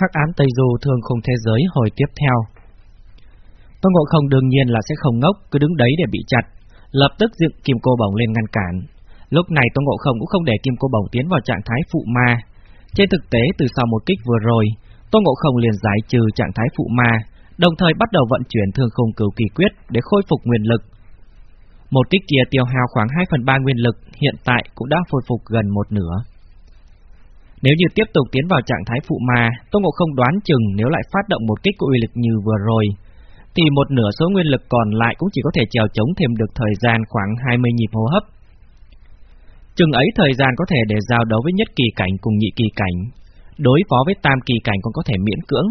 Hắc ám Tây Du thường khung thế giới hồi tiếp theo. Tôn Ngộ Không đương nhiên là sẽ không ngốc, cứ đứng đấy để bị chặt, lập tức dựng kim cô bổng lên ngăn cản. Lúc này Tôn Ngộ Không cũng không để kim cô bổng tiến vào trạng thái phụ ma. Trên thực tế từ sau một kích vừa rồi, Tôn Ngộ Không liền giải trừ trạng thái phụ ma, đồng thời bắt đầu vận chuyển thương khung cửu kỳ quyết để khôi phục nguyên lực. Một kích kia tiêu hao khoảng 2 phần 3 nguyên lực, hiện tại cũng đã khôi phục gần một nửa. Nếu như tiếp tục tiến vào trạng thái phụ ma, Tô Ngộ Không đoán chừng nếu lại phát động một kích của uy lực như vừa rồi, thì một nửa số nguyên lực còn lại cũng chỉ có thể chèo chống thêm được thời gian khoảng 20 nhịp hô hấp. Chừng ấy thời gian có thể để giao đấu với nhất kỳ cảnh cùng nhị kỳ cảnh, đối phó với tam kỳ cảnh còn có thể miễn cưỡng.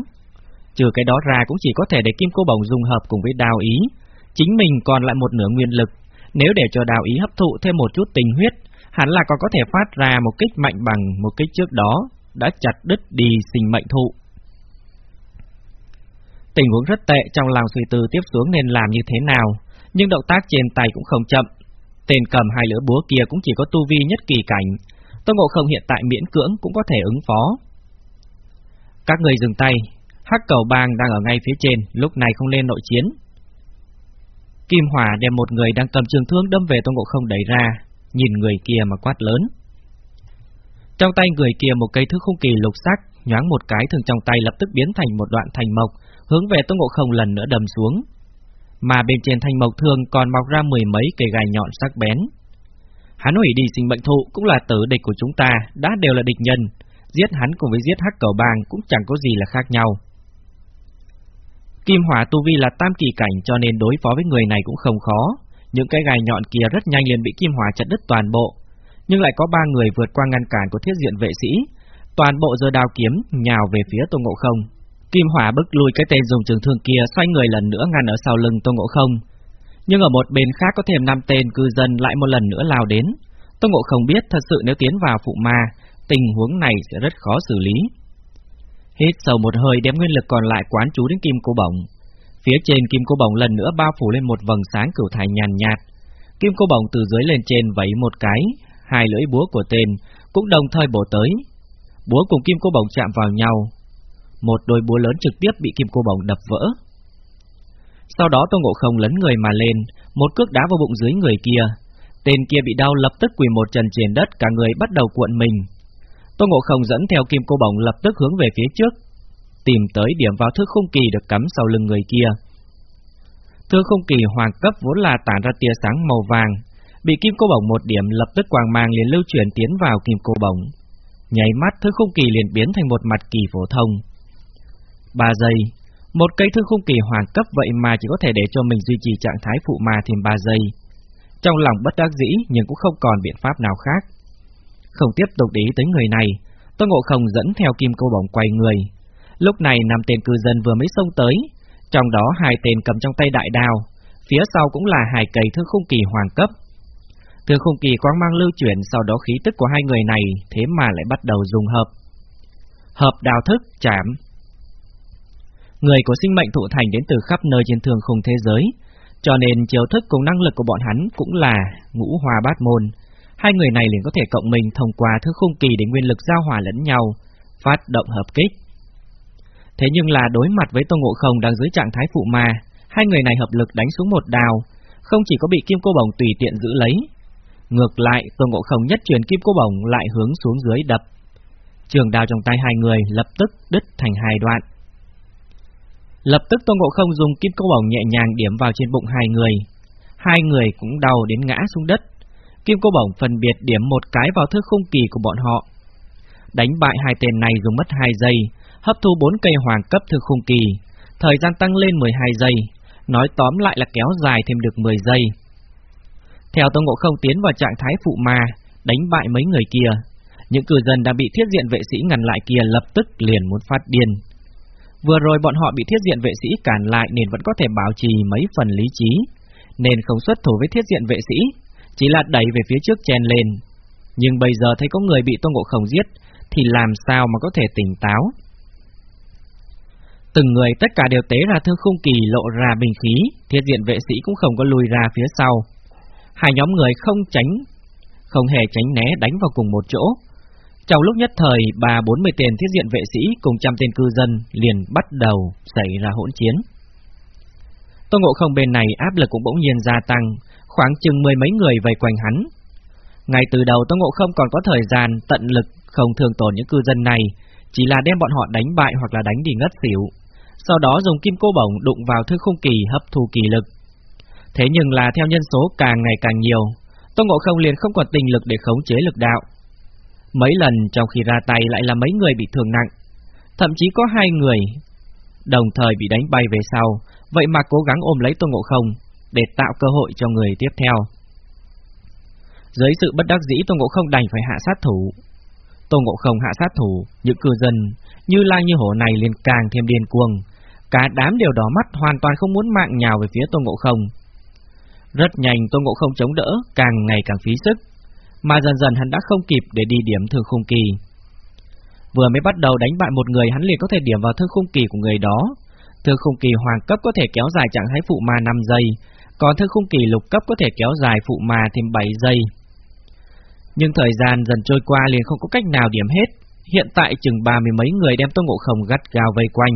Trừ cái đó ra cũng chỉ có thể để kim cô bồng dung hợp cùng với đào ý, chính mình còn lại một nửa nguyên lực, nếu để cho đào ý hấp thụ thêm một chút tình huyết, hẳn là còn có thể phát ra một kích mạnh bằng một kích trước đó, đã chặt đứt đi sinh mệnh thụ. Tình huống rất tệ trong lòng suy tư tiếp xuống nên làm như thế nào, nhưng động tác trên tay cũng không chậm. Tên cầm hai lửa búa kia cũng chỉ có tu vi nhất kỳ cảnh, Tô Ngộ Không hiện tại miễn cưỡng cũng có thể ứng phó. Các người dừng tay, hắc cầu bang đang ở ngay phía trên, lúc này không lên nội chiến. Kim Hỏa đem một người đang cầm trường thương đâm về Tô Ngộ Không đẩy ra, nhìn người kia mà quát lớn. Trong tay người kia một cây thứ không kỳ lục sắc, nhoáng một cái thường trong tay lập tức biến thành một đoạn thành mộc, hướng về Tô Ngộ Không lần nữa đầm xuống. Mà bên trên thanh mộc thường còn mọc ra mười mấy cây gai nhọn sắc bén. Hắn hủy đi sinh mệnh thụ cũng là tử địch của chúng ta, đã đều là địch nhân, giết hắn cùng với giết hắc cầu bang cũng chẳng có gì là khác nhau. Kim hỏa tu vi là tam kỳ cảnh cho nên đối phó với người này cũng không khó, những cái gai nhọn kia rất nhanh liền bị kim hỏa chặt đứt toàn bộ, nhưng lại có ba người vượt qua ngăn cản của thiết diện vệ sĩ, toàn bộ giơ đao kiếm nhào về phía Tô Ngộ Không. Kim hỏa bức lui cái tên dùng trường thương kia xoay người lần nữa ngăn ở sau lưng Tô Ngộ Không. Nhưng ở một bên khác có thêm năm tên cư dân lại một lần nữa lao đến. Tô Ngộ Không biết thật sự nếu tiến vào phụ ma, tình huống này sẽ rất khó xử lý. Hít sâu một hơi đem nguyên lực còn lại quán chú đến kim cô bổng. Phía trên kim cô bổng lần nữa bao phủ lên một vầng sáng cửu thải nhàn nhạt. Kim cô bổng từ dưới lên trên vẫy một cái, hai lưỡi búa của tên cũng đồng thời bổ tới. Búa cùng kim cô bổng chạm vào nhau, một đôi búa lớn trực tiếp bị kim cô bổng đập vỡ. Sau đó Tô Ngộ Không lấn người mà lên, một cước đá vào bụng dưới người kia. Tên kia bị đau lập tức quỳ một trần trên đất, cả người bắt đầu cuộn mình. Tô Ngộ Không dẫn theo kim cô bổng lập tức hướng về phía trước, tìm tới điểm vào thước không kỳ được cắm sau lưng người kia. Thước không kỳ hoàng cấp vốn là tản ra tia sáng màu vàng, bị kim cô bổng một điểm lập tức quang mang liền lưu chuyển tiến vào kim cô bổng. Nháy mắt thứ không kỳ liền biến thành một mặt kỳ phổ thông. Ba giây, một cây thư khung kỳ hoàng cấp vậy mà chỉ có thể để cho mình duy trì trạng thái phụ ma thêm 3 giây. Trong lòng bất đắc dĩ nhưng cũng không còn biện pháp nào khác. Không tiếp tục để ý tới người này, Tô Ngộ Không dẫn theo kim cô bổng quay người. Lúc này năm tên cư dân vừa mới xông tới, trong đó hai tên cầm trong tay đại đao, phía sau cũng là hai cây thương khung kỳ hoàng cấp. thương khung kỳ quang mang lưu chuyển sau đó khí tức của hai người này thế mà lại bắt đầu dùng hợp. Hợp đào thức, chạm, Người của sinh mệnh thụ thành đến từ khắp nơi trên thường khung thế giới, cho nên chiều thức cùng năng lực của bọn hắn cũng là ngũ hòa bát môn. Hai người này liền có thể cộng mình thông qua thứ khung kỳ để nguyên lực giao hòa lẫn nhau, phát động hợp kích. Thế nhưng là đối mặt với Tô Ngộ Không đang dưới trạng thái phụ ma, hai người này hợp lực đánh xuống một đào, không chỉ có bị kim cô bồng tùy tiện giữ lấy, ngược lại Tô Ngộ Không nhất truyền kim cô bồng lại hướng xuống dưới đập. Trường đào trong tay hai người lập tức đứt thành hai đoạn. Lập tức Tôn Ngộ Không dùng kim cô bổng nhẹ nhàng điểm vào trên bụng hai người. Hai người cũng đau đến ngã xuống đất. Kim cô bổng phân biệt điểm một cái vào thước khung kỳ của bọn họ. Đánh bại hai tên này dùng mất hai giây, hấp thu 4 cây hoàng cấp thư khung kỳ, thời gian tăng lên 12 giây, nói tóm lại là kéo dài thêm được 10 giây. Theo Tôn Ngộ Không tiến vào trạng thái phụ ma, đánh bại mấy người kia, những cư dân đã bị thiết diện vệ sĩ ngăn lại kia lập tức liền muốn phát điên. Vừa rồi bọn họ bị thiết diện vệ sĩ cản lại nên vẫn có thể bảo trì mấy phần lý trí, nên không xuất thủ với thiết diện vệ sĩ, chỉ là đẩy về phía trước chen lên. Nhưng bây giờ thấy có người bị Tôn Ngộ Không giết, thì làm sao mà có thể tỉnh táo? Từng người tất cả đều tế ra thương khung kỳ lộ ra bình khí, thiết diện vệ sĩ cũng không có lùi ra phía sau. Hai nhóm người không tránh, không hề tránh né đánh vào cùng một chỗ. Trong lúc nhất thời, ba bốn mươi tên thiết diện vệ sĩ cùng trăm tên cư dân liền bắt đầu xảy ra hỗn chiến. Tô Ngộ Không bên này áp lực cũng bỗng nhiên gia tăng, khoảng chừng mười mấy người vây quanh hắn. Ngay từ đầu Tô Ngộ Không còn có thời gian tận lực không thường tổn những cư dân này, chỉ là đem bọn họ đánh bại hoặc là đánh đi ngất xỉu. Sau đó dùng kim cô bổng đụng vào thư khung kỳ hấp thu kỳ lực. Thế nhưng là theo nhân số càng ngày càng nhiều, Tô Ngộ Không liền không còn tình lực để khống chế lực đạo. Mấy lần trong khi ra tay lại là mấy người bị thương nặng, thậm chí có hai người đồng thời bị đánh bay về sau, vậy mà cố gắng ôm lấy Tô Ngộ Không để tạo cơ hội cho người tiếp theo. Dưới sự bất đắc dĩ Tô Ngộ Không đành phải hạ sát thủ. Tô Ngộ Không hạ sát thủ, những cư dân như lang như hổ này liền càng thêm điên cuồng, cả đám đều đỏ mắt hoàn toàn không muốn mạng nhào về phía Tô Ngộ Không. Rất nhanh Tô Ngộ Không chống đỡ, càng ngày càng phí sức, mà dần dần hắn đã không kịp để đi điểm thương khung kỳ. Vừa mới bắt đầu đánh bại một người hắn liền có thể điểm vào thương khung kỳ của người đó. Thương khung kỳ hoàng cấp có thể kéo dài trạng thái phụ ma 5 giây, còn thương khung kỳ lục cấp có thể kéo dài phụ ma thêm 7 giây. Nhưng thời gian dần trôi qua liền không có cách nào điểm hết, hiện tại chừng ba mươi mấy người đem Tô Ngộ Không gắt gao vây quanh.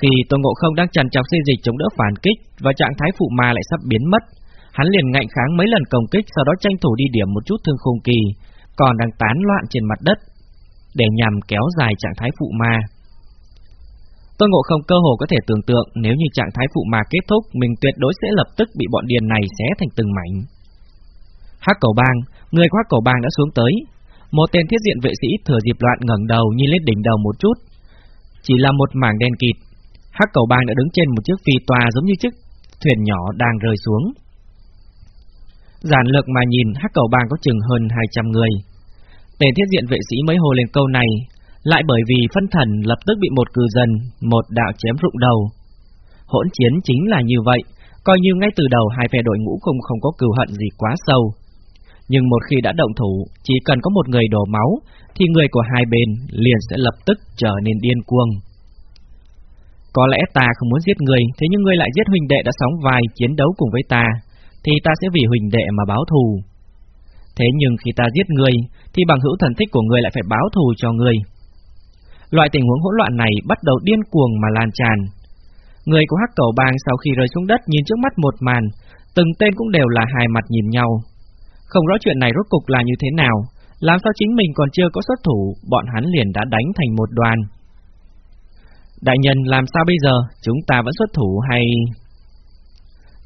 Khi Tôn Ngộ Không đang trần trọc xây dịch chống đỡ phản kích và trạng thái phụ ma lại sắp biến mất, hắn liền ngạnh kháng mấy lần công kích sau đó tranh thủ đi điểm một chút thương khung kỳ, còn đang tán loạn trên mặt đất, để nhằm kéo dài trạng thái phụ ma. Tôn Ngộ Không cơ hồ có thể tưởng tượng nếu như trạng thái phụ ma kết thúc, mình tuyệt đối sẽ lập tức bị bọn điền này xé thành từng mảnh. Hắc cầu bang, người của Hắc cầu bang đã xuống tới. Một tên thiết diện vệ sĩ thừa dịp loạn ngẩng đầu nhìn lên đỉnh đầu một chút. Chỉ là một mảng đen kịt. Hắc cầu bang đã đứng trên một chiếc phi tòa giống như chiếc thuyền nhỏ đang rơi xuống. Giản lược mà nhìn Hắc cầu bang có chừng hơn 200 người. Tên thiết diện vệ sĩ mới hồ lên câu này, lại bởi vì phân thần lập tức bị một cư dân, một đạo chém rụng đầu. Hỗn chiến chính là như vậy, coi như ngay từ đầu hai phe đội ngũ không không có cừu hận gì quá sâu. Nhưng một khi đã động thủ, chỉ cần có một người đổ máu, thì người của hai bên liền sẽ lập tức trở nên điên cuồng. Có lẽ ta không muốn giết người, thế nhưng ngươi lại giết huynh đệ đã sóng vai chiến đấu cùng với ta, thì ta sẽ vì huynh đệ mà báo thù. Thế nhưng khi ta giết ngươi, thì bằng hữu thần thích của ngươi lại phải báo thù cho ngươi. Loại tình huống hỗn loạn này bắt đầu điên cuồng mà lan tràn. Người của hắc cầu bang sau khi rơi xuống đất nhìn trước mắt một màn, từng tên cũng đều là hai mặt nhìn nhau. Không rõ chuyện này rốt cục là như thế nào, làm sao chính mình còn chưa có xuất thủ, bọn hắn liền đã đánh thành một đoàn. Đại nhân làm sao bây giờ, chúng ta vẫn xuất thủ hay...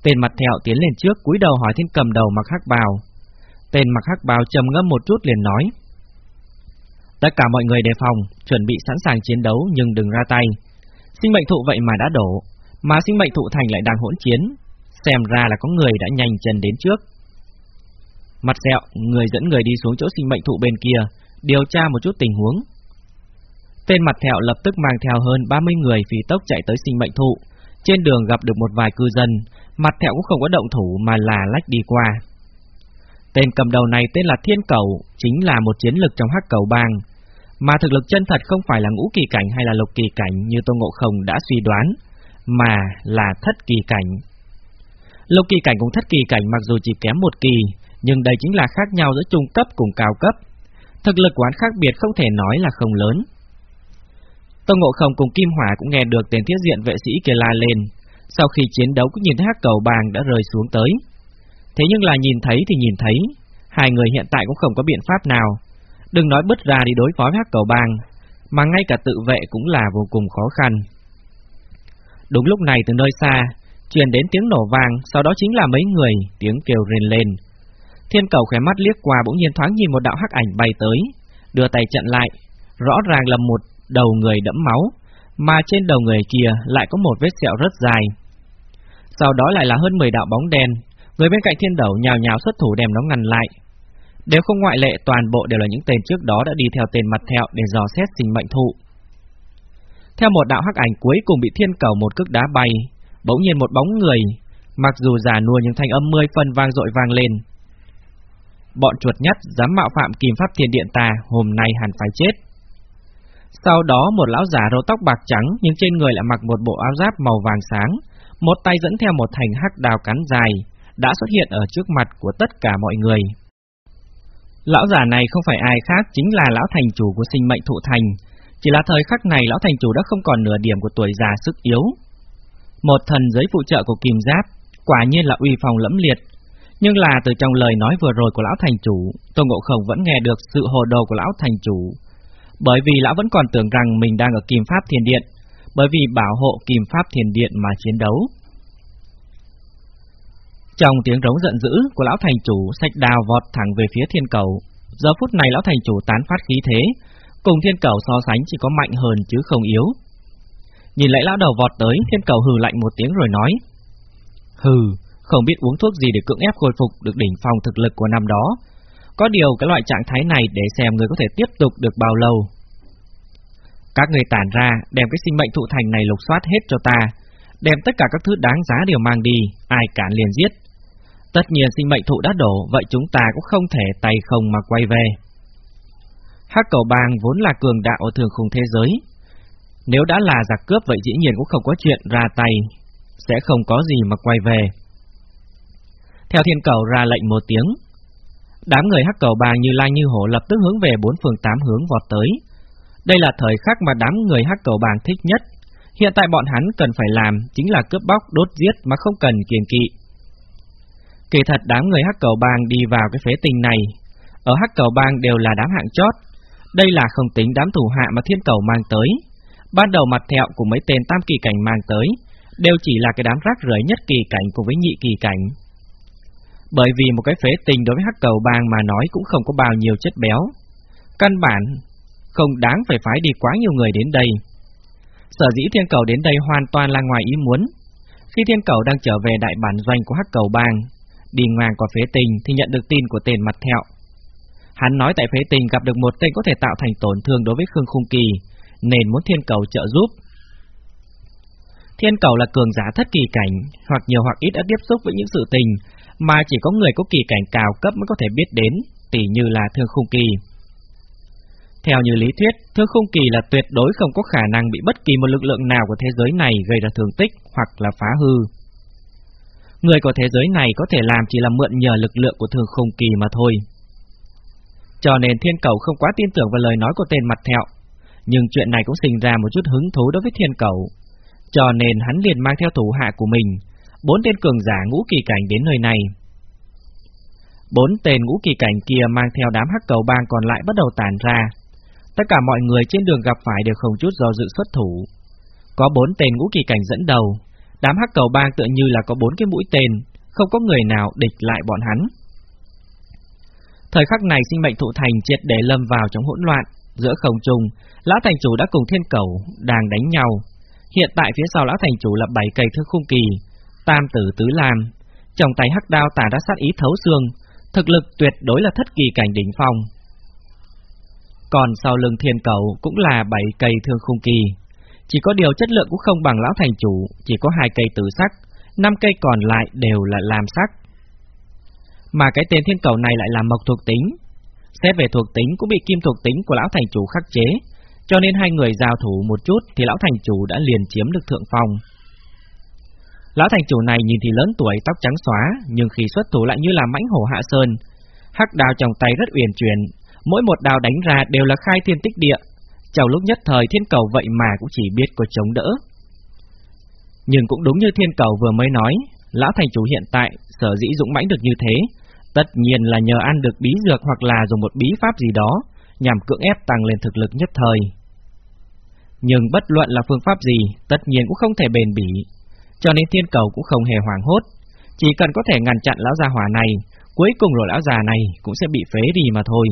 Tên mặt thẹo tiến lên trước cúi đầu hỏi thiên cầm đầu mặc hắc bào. Tên mặc hắc bào trầm ngâm một chút liền nói. Tất cả mọi người đề phòng, chuẩn bị sẵn sàng chiến đấu nhưng đừng ra tay. Sinh mệnh thụ vậy mà đã đổ, mà sinh mệnh thụ thành lại đang hỗn chiến, xem ra là có người đã nhanh chân đến trước. Mặt dẹo, người dẫn người đi xuống chỗ sinh mệnh thụ bên kia, điều tra một chút tình huống. Tên mặt thẹo lập tức mang theo hơn 30 người phi tốc chạy tới sinh mệnh thụ, trên đường gặp được một vài cư dân, mặt thẹo cũng không có động thủ mà là lách đi qua. Tên cầm đầu này tên là Thiên Cầu, chính là một chiến lực trong hắc cầu bang, mà thực lực chân thật không phải là ngũ kỳ cảnh hay là lục kỳ cảnh như Tô Ngộ Không đã suy đoán, mà là thất kỳ cảnh. Lục kỳ cảnh cùng thất kỳ cảnh mặc dù chỉ kém một kỳ, nhưng đây chính là khác nhau giữa trung cấp cùng cao cấp. Thực lực quán khác biệt không thể nói là không lớn. Tô Ngộ Không cùng Kim Hỏa cũng nghe được tên thiết diện vệ sĩ kia la lên, sau khi chiến đấu cũng nhìn thấy hắc cầu bàng đã rơi xuống tới. Thế nhưng là nhìn thấy thì nhìn thấy, hai người hiện tại cũng không có biện pháp nào, Đừng nói bứt ra đi đối phó với hắc cầu bang, mà ngay cả tự vệ cũng là vô cùng khó khăn. Đúng lúc này từ nơi xa, truyền đến tiếng nổ vang, sau đó chính là mấy người, tiếng kêu rền lên. Thiên cầu khẽ mắt liếc qua bỗng nhiên thoáng nhìn một đạo hắc ảnh bay tới, đưa tay chặn lại, rõ ràng là một đầu người đẫm máu, mà trên đầu người kia lại có một vết sẹo rất dài. Sau đó lại là hơn 10 đạo bóng đen, người bên cạnh thiên đầu nhào nhào xuất thủ đem nó ngăn lại, Nếu không ngoại lệ toàn bộ đều là những tên trước đó đã đi theo tên mặt thẹo để dò xét sinh mệnh thụ. Theo một đạo hắc ảnh cuối cùng bị thiên cầu một cước đá bay, bỗng nhiên một bóng người, mặc dù già nua nhưng thanh âm mười phần vang dội vang lên. Bọn chuột nhất dám mạo phạm kim pháp thiên điện ta, hôm nay hẳn phải chết. Sau đó một lão già râu tóc bạc trắng nhưng trên người lại mặc một bộ áo giáp màu vàng sáng, một tay dẫn theo một thành hắc đào cắn dài, đã xuất hiện ở trước mặt của tất cả mọi người. Lão già này không phải ai khác chính là lão thành chủ của sinh mệnh thụ thành, chỉ là thời khắc này lão thành chủ đã không còn nửa điểm của tuổi già sức yếu. Một thần giới phụ trợ của kim giáp, quả nhiên là uy phong lẫm liệt, nhưng là từ trong lời nói vừa rồi của lão thành chủ, Tô Ngộ Không vẫn nghe được sự hồ đồ của lão thành chủ. Bởi vì lão vẫn còn tưởng rằng mình đang ở Kim Pháp Thiền Điện, bởi vì bảo hộ Kim Pháp Thiền Điện mà chiến đấu. Trong tiếng rống giận dữ của lão thành chủ, sạch đào vọt thẳng về phía thiên cầu. Giờ phút này lão thành chủ tán phát khí thế, cùng thiên cầu so sánh chỉ có mạnh hơn chứ không yếu. Nhìn lại lão đầu vọt tới, thiên cầu hừ lạnh một tiếng rồi nói. Hừ, không biết uống thuốc gì để cưỡng ép khôi phục được đỉnh phong thực lực của năm đó. Có điều cái loại trạng thái này để xem người có thể tiếp tục được bao lâu. Các người tản ra, đem cái sinh mệnh thụ thành này lục soát hết cho ta, đem tất cả các thứ đáng giá đều mang đi, ai cản liền giết. Tất nhiên sinh mệnh thụ đã đổ, vậy chúng ta cũng không thể tay không mà quay về. Hắc cầu bang vốn là cường đạo ở thường khung thế giới. Nếu đã là giặc cướp vậy dĩ nhiên cũng không có chuyện ra tay, sẽ không có gì mà quay về. Theo thiên cầu ra lệnh một tiếng, đám người hắc cầu bang như lai như hổ lập tức hướng về bốn phương tám hướng vọt tới. Đây là thời khắc mà đám người hắc cầu bàng thích nhất. Hiện tại bọn hắn cần phải làm chính là cướp bóc, đốt giết mà không cần kiềm kỵ. Kỳ thật đám người hắc cầu bang đi vào cái phế tình này, ở hắc cầu bang đều là đám hạng chót. Đây là không tính đám thủ hạ mà thiên cầu mang tới. Ban đầu mặt thẹo của mấy tên tam kỳ cảnh mang tới, đều chỉ là cái đám rác rưởi nhất kỳ cảnh cùng với nhị kỳ cảnh. Bởi vì một cái phế tình đối với hắc cầu bang mà nói cũng không có bao nhiêu chất béo. Căn bản, không đáng phải phái đi quá nhiều người đến đây. Sở dĩ thiên cầu đến đây hoàn toàn là ngoài ý muốn. Khi thiên cầu đang trở về đại bản doanh của hắc cầu bang, đi ngang qua phế tình thì nhận được tin của tên mặt thẹo. Hắn nói tại phế tình gặp được một tên có thể tạo thành tổn thương đối với Khương Khung Kỳ, nên muốn thiên cầu trợ giúp. Thiên cầu là cường giả thất kỳ cảnh, hoặc nhiều hoặc ít đã tiếp xúc với những sự tình mà chỉ có người có kỳ cảnh cao cấp mới có thể biết đến, tỉ như là thương khung kỳ. Theo như lý thuyết, thương khung kỳ là tuyệt đối không có khả năng bị bất kỳ một lực lượng nào của thế giới này gây ra thương tích hoặc là phá hư. Người của thế giới này có thể làm chỉ là mượn nhờ lực lượng của thương khung kỳ mà thôi. Cho nên thiên cầu không quá tin tưởng vào lời nói của tên mặt thẹo, nhưng chuyện này cũng sinh ra một chút hứng thú đối với thiên cầu. Cho nên hắn liền mang theo thủ hạ của mình, bốn tên cường giả ngũ kỳ cảnh đến nơi này. Bốn tên ngũ kỳ cảnh kia mang theo đám hắc cầu bang còn lại bắt đầu tàn ra. Tất cả mọi người trên đường gặp phải đều không chút do dự xuất thủ. Có bốn tên ngũ kỳ cảnh dẫn đầu, đám hắc cầu bang tựa như là có bốn cái mũi tên, không có người nào địch lại bọn hắn. Thời khắc này sinh mệnh thụ thành triệt để lâm vào trong hỗn loạn, giữa không trung, lão thành chủ đã cùng thiên cầu đang đánh nhau. Hiện tại phía sau lão thành chủ là bảy cây thước khung kỳ, Tam tử tứ làm, trong tay hắc đao tả đã sát ý thấu xương, thực lực tuyệt đối là thất kỳ cảnh đỉnh phong. Còn sau lưng thiên cầu cũng là bảy cây thương khung kỳ, chỉ có điều chất lượng cũng không bằng lão thành chủ, chỉ có hai cây tử sắc, năm cây còn lại đều là làm sắc. Mà cái tên thiên cầu này lại là mộc thuộc tính, xét về thuộc tính cũng bị kim thuộc tính của lão thành chủ khắc chế, cho nên hai người giao thủ một chút thì lão thành chủ đã liền chiếm được thượng phong. Lão thành chủ này nhìn thì lớn tuổi, tóc trắng xóa, nhưng khi xuất thủ lại như là mãnh hổ hạ sơn. Hắc đào trong tay rất uyển chuyển, mỗi một đào đánh ra đều là khai thiên tích địa. Trong lúc nhất thời thiên cầu vậy mà cũng chỉ biết có chống đỡ. Nhưng cũng đúng như thiên cầu vừa mới nói, lão thành chủ hiện tại sở dĩ dũng mãnh được như thế, tất nhiên là nhờ ăn được bí dược hoặc là dùng một bí pháp gì đó, nhằm cưỡng ép tăng lên thực lực nhất thời. Nhưng bất luận là phương pháp gì, tất nhiên cũng không thể bền bỉ, cho nên thiên cầu cũng không hề hoảng hốt, chỉ cần có thể ngăn chặn lão già hỏa này, cuối cùng rồi lão già này cũng sẽ bị phế đi mà thôi.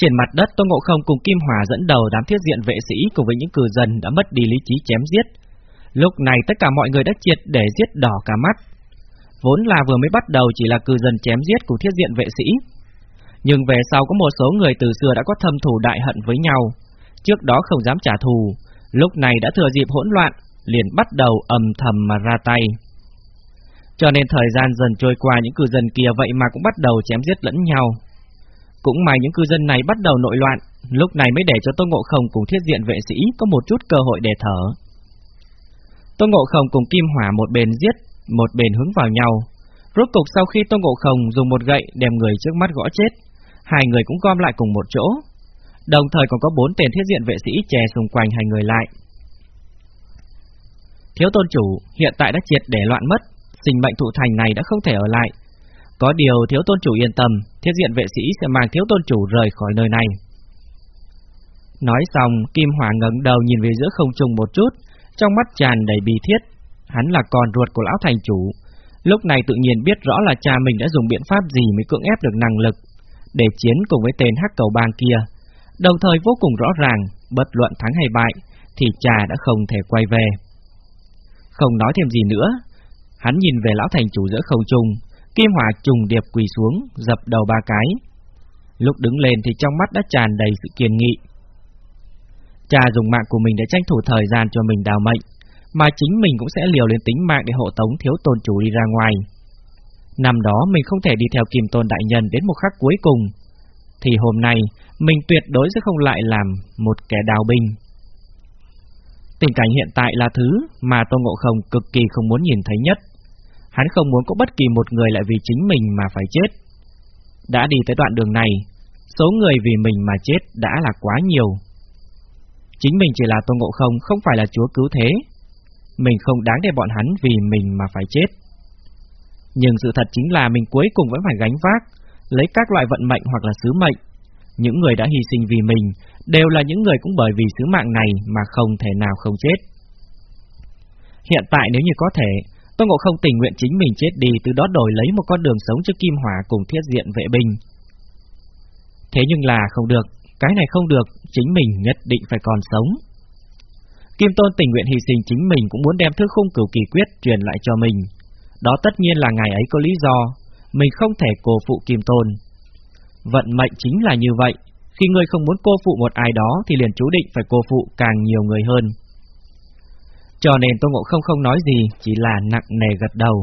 Trên mặt đất Tô Ngộ Không cùng Kim Hỏa dẫn đầu đám thiết diện vệ sĩ cùng với những cư dân đã mất đi lý trí chém giết. Lúc này tất cả mọi người đã triệt để giết đỏ cả mắt. Vốn là vừa mới bắt đầu chỉ là cư dân chém giết của thiết diện vệ sĩ. Nhưng về sau có một số người từ xưa đã có thâm thù đại hận với nhau. Trước đó không dám trả thù, lúc này đã thừa dịp hỗn loạn, liền bắt đầu ầm thầm mà ra tay. Cho nên thời gian dần trôi qua những cư dân kia vậy mà cũng bắt đầu chém giết lẫn nhau. Cũng may những cư dân này bắt đầu nội loạn, lúc này mới để cho Tô Ngộ Không cùng thiết diện vệ sĩ có một chút cơ hội để thở. Tô Ngộ Không cùng Kim Hỏa một bên giết, một bên hướng vào nhau. Rốt cục sau khi Tô Ngộ Không dùng một gậy đem người trước mắt gõ chết, hai người cũng gom lại cùng một chỗ. Đồng thời còn có bốn tên thiết diện vệ sĩ chè xung quanh hai người lại. Thiếu tôn chủ hiện tại đã triệt để loạn mất, sinh mệnh thụ thành này đã không thể ở lại. Có điều thiếu tôn chủ yên tâm, thiết diện vệ sĩ sẽ mang thiếu tôn chủ rời khỏi nơi này. Nói xong, Kim Hỏa ngẩng đầu nhìn về giữa không trung một chút, trong mắt tràn đầy bi thiết. Hắn là con ruột của lão thành chủ, lúc này tự nhiên biết rõ là cha mình đã dùng biện pháp gì mới cưỡng ép được năng lực để chiến cùng với tên hắc cầu bang kia. Đồng thời vô cùng rõ ràng, bất luận thắng hay bại, thì cha đã không thể quay về. Không nói thêm gì nữa, hắn nhìn về lão thành chủ giữa không trung, kim hỏa trùng điệp quỳ xuống, dập đầu ba cái. Lúc đứng lên thì trong mắt đã tràn đầy sự kiên nghị. Cha dùng mạng của mình để tranh thủ thời gian cho mình đào mệnh, mà chính mình cũng sẽ liều lên tính mạng để hộ tống thiếu tôn chủ đi ra ngoài. Năm đó mình không thể đi theo kim tôn đại nhân đến một khắc cuối cùng, thì hôm nay mình tuyệt đối sẽ không lại làm một kẻ đào binh. Tình cảnh hiện tại là thứ mà Tô Ngộ Không cực kỳ không muốn nhìn thấy nhất. Hắn không muốn có bất kỳ một người lại vì chính mình mà phải chết. Đã đi tới đoạn đường này, số người vì mình mà chết đã là quá nhiều. Chính mình chỉ là tôn Ngộ Không, không phải là chúa cứu thế. Mình không đáng để bọn hắn vì mình mà phải chết. Nhưng sự thật chính là mình cuối cùng vẫn phải gánh vác, lấy các loại vận mệnh hoặc là sứ mệnh. Những người đã hy sinh vì mình đều là những người cũng bởi vì sứ mạng này mà không thể nào không chết. Hiện tại nếu như có thể, Tô Ngộ không tình nguyện chính mình chết đi từ đó đổi lấy một con đường sống cho Kim Hỏa cùng thiết diện vệ binh. Thế nhưng là không được, cái này không được, chính mình nhất định phải còn sống. Kim Tôn tình nguyện hy sinh chính mình cũng muốn đem thứ khung cửu kỳ quyết truyền lại cho mình. Đó tất nhiên là ngày ấy có lý do, mình không thể cô phụ Kim Tôn. Vận mệnh chính là như vậy, khi người không muốn cô phụ một ai đó thì liền chú định phải cô phụ càng nhiều người hơn. Cho nên Tô Ngộ không không nói gì, chỉ là nặng nề gật đầu.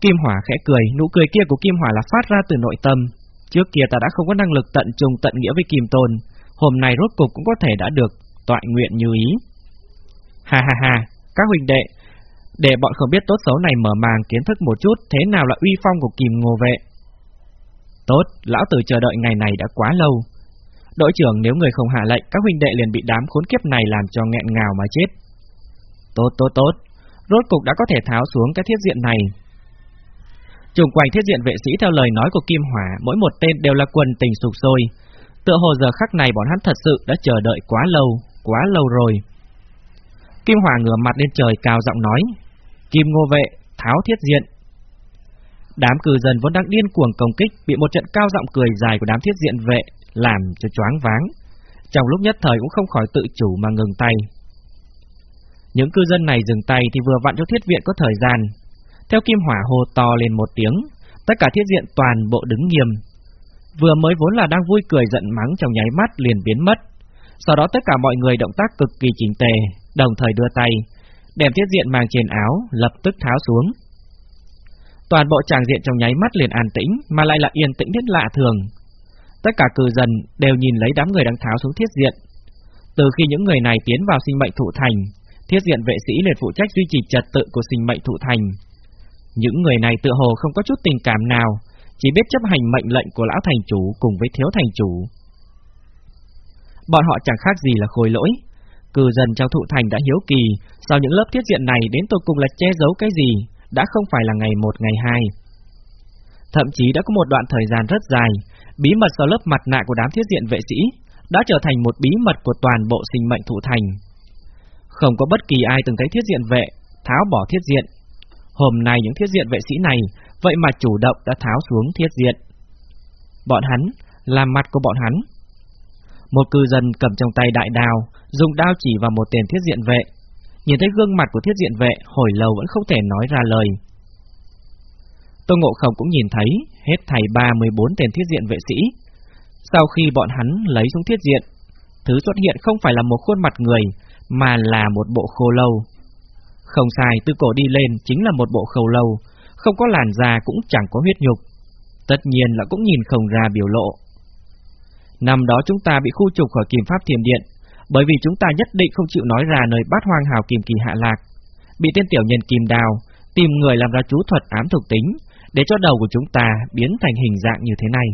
Kim Hỏa khẽ cười, nụ cười kia của Kim Hỏa là phát ra từ nội tâm. Trước kia ta đã không có năng lực tận trùng tận nghĩa với Kim Tôn, hôm nay rốt cục cũng có thể đã được tọa nguyện như ý. Ha ha ha, các huynh đệ, để bọn không biết tốt xấu này mở màng kiến thức một chút thế nào là uy phong của Kim Ngô Vệ. Tốt, lão tử chờ đợi ngày này đã quá lâu. Đội trưởng nếu người không hạ lệnh, các huynh đệ liền bị đám khốn kiếp này làm cho nghẹn ngào mà chết. Tốt tốt tốt, rốt cục đã có thể tháo xuống cái thiết diện này. Trùng quanh thiết diện vệ sĩ theo lời nói của Kim Hỏa, mỗi một tên đều là quần tình sục sôi. Tựa hồ giờ khắc này bọn hắn thật sự đã chờ đợi quá lâu, quá lâu rồi. Kim Hỏa ngửa mặt lên trời cao giọng nói, Kim Ngô Vệ, tháo thiết diện. Đám cư dân vốn đang điên cuồng công kích, bị một trận cao giọng cười dài của đám thiết diện vệ làm cho choáng váng. Trong lúc nhất thời cũng không khỏi tự chủ mà ngừng tay. Những cư dân này dừng tay thì vừa vặn cho thiết viện có thời gian. Theo kim hỏa hồ to lên một tiếng, tất cả thiết diện toàn bộ đứng nghiêm. Vừa mới vốn là đang vui cười giận mắng trong nháy mắt liền biến mất. Sau đó tất cả mọi người động tác cực kỳ chỉnh tề, đồng thời đưa tay, đem thiết diện mang trên áo lập tức tháo xuống. Toàn bộ tràng diện trong nháy mắt liền an tĩnh, mà lại là yên tĩnh đến lạ thường. Tất cả cư dân đều nhìn lấy đám người đang tháo xuống thiết diện. Từ khi những người này tiến vào sinh mệnh thụ thành, thiết diện vệ sĩ liền phụ trách duy trì trật tự của sinh mệnh thụ thành. Những người này tự hồ không có chút tình cảm nào, chỉ biết chấp hành mệnh lệnh của lão thành chủ cùng với thiếu thành chủ. Bọn họ chẳng khác gì là khôi lỗi. Cư dân trong thụ thành đã hiếu kỳ, sau những lớp thiết diện này đến tôi cùng là che giấu cái gì, đã không phải là ngày một ngày hai. Thậm chí đã có một đoạn thời gian rất dài, bí mật sau lớp mặt nạ của đám thiết diện vệ sĩ đã trở thành một bí mật của toàn bộ sinh mệnh thụ thành. Không có bất kỳ ai từng thấy thiết diện vệ tháo bỏ thiết diện. Hôm nay những thiết diện vệ sĩ này vậy mà chủ động đã tháo xuống thiết diện. Bọn hắn là mặt của bọn hắn. Một cư dân cầm trong tay đại đào dùng đao chỉ vào một tên thiết diện vệ, Nhìn thấy gương mặt của thiết diện vệ, hồi lâu vẫn không thể nói ra lời. Tô Ngộ Không cũng nhìn thấy hết thầy 34 tên thiết diện vệ sĩ. Sau khi bọn hắn lấy xuống thiết diện, thứ xuất hiện không phải là một khuôn mặt người, mà là một bộ khô lâu. Không sai, từ cổ đi lên chính là một bộ khâu lâu, không có làn da cũng chẳng có huyết nhục. Tất nhiên là cũng nhìn không ra biểu lộ. Năm đó chúng ta bị khu trục khỏi kim pháp thiền điện, bởi vì chúng ta nhất định không chịu nói ra nơi bát hoang hào kim kỳ hạ lạc, bị tên tiểu nhân kim đào tìm người làm ra chú thuật ám thuộc tính, để cho đầu của chúng ta biến thành hình dạng như thế này.